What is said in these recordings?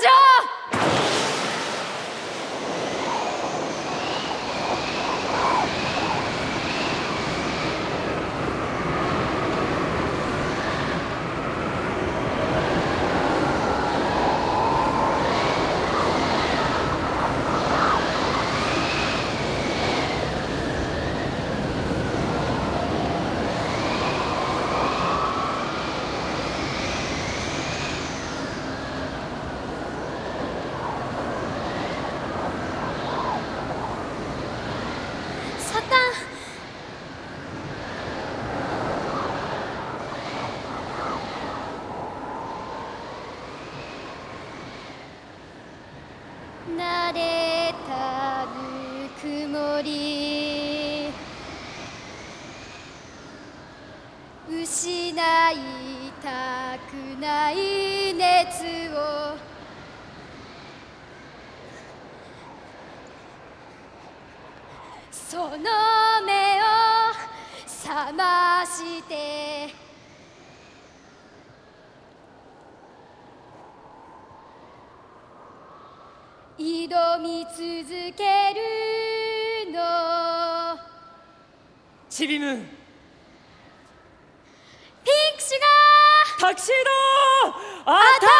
가자! 慣れたぬくもり失いたくない熱をその目を覚まして続けるの。ちびむピンクシュガー。タクシードあタッ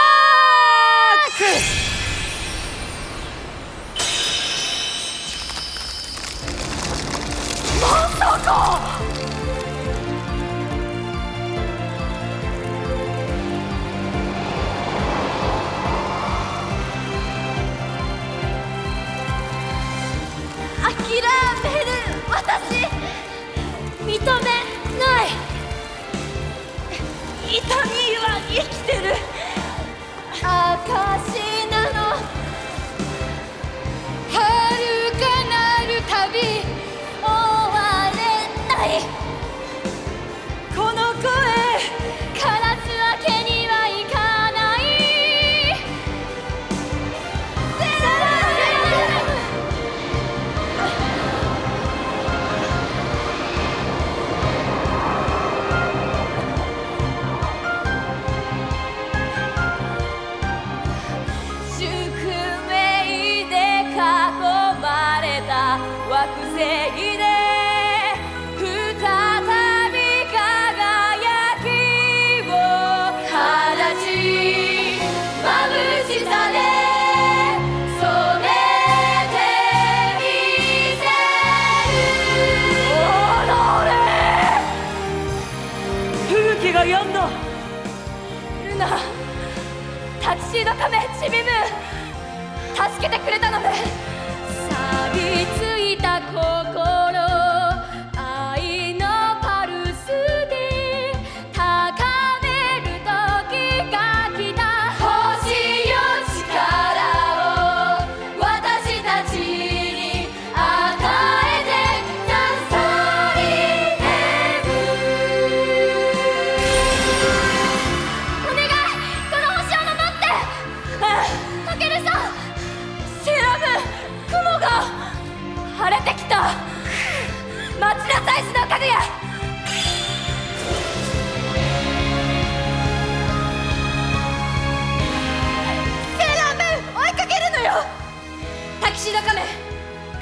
は生きてる。say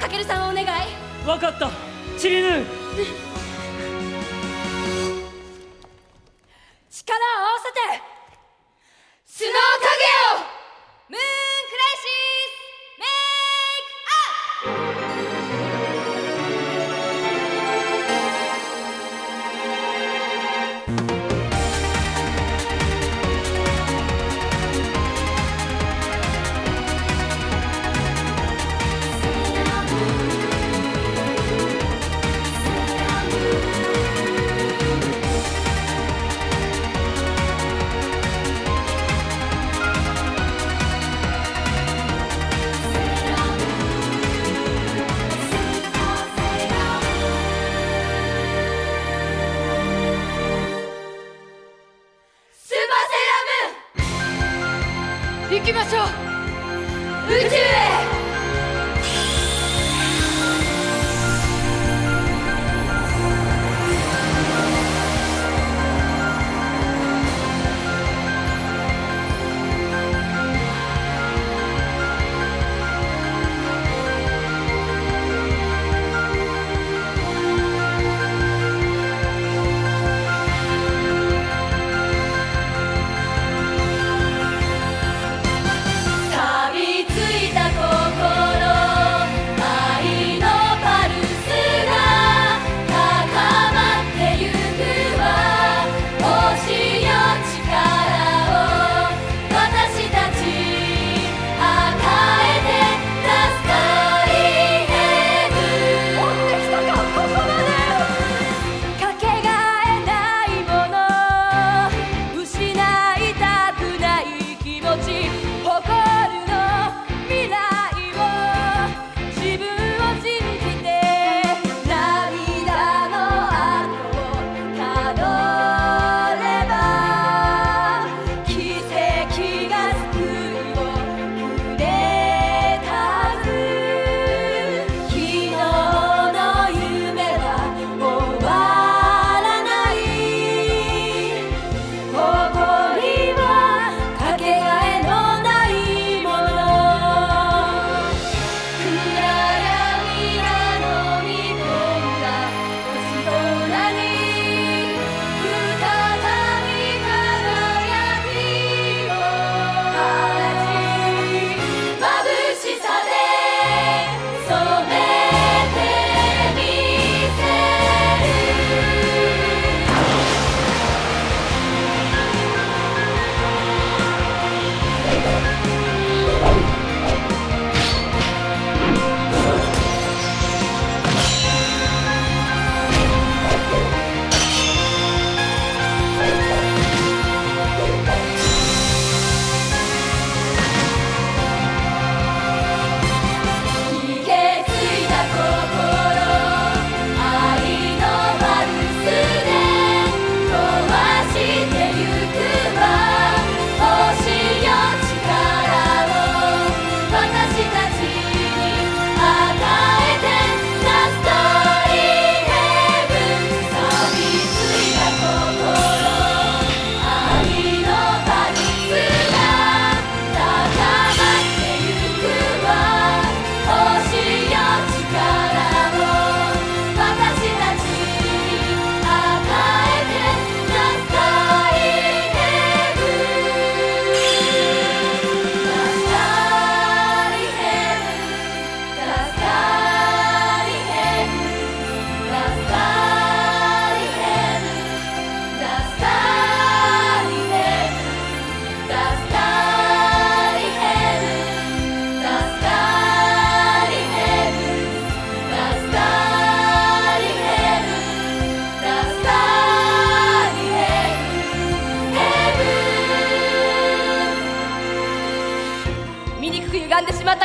たけるさんをお願い。分かった。チリヌ。ー力を合わせてスノー行きましょう。宇宙へ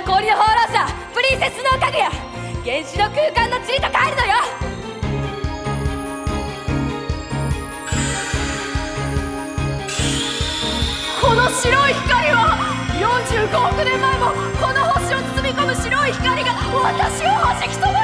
氷の放浪者プリンセスのかぐや。原子の空間の地理と帰るのよ。この白い光は45億年前もこの星を包み込む白い光が私をはじき飛ば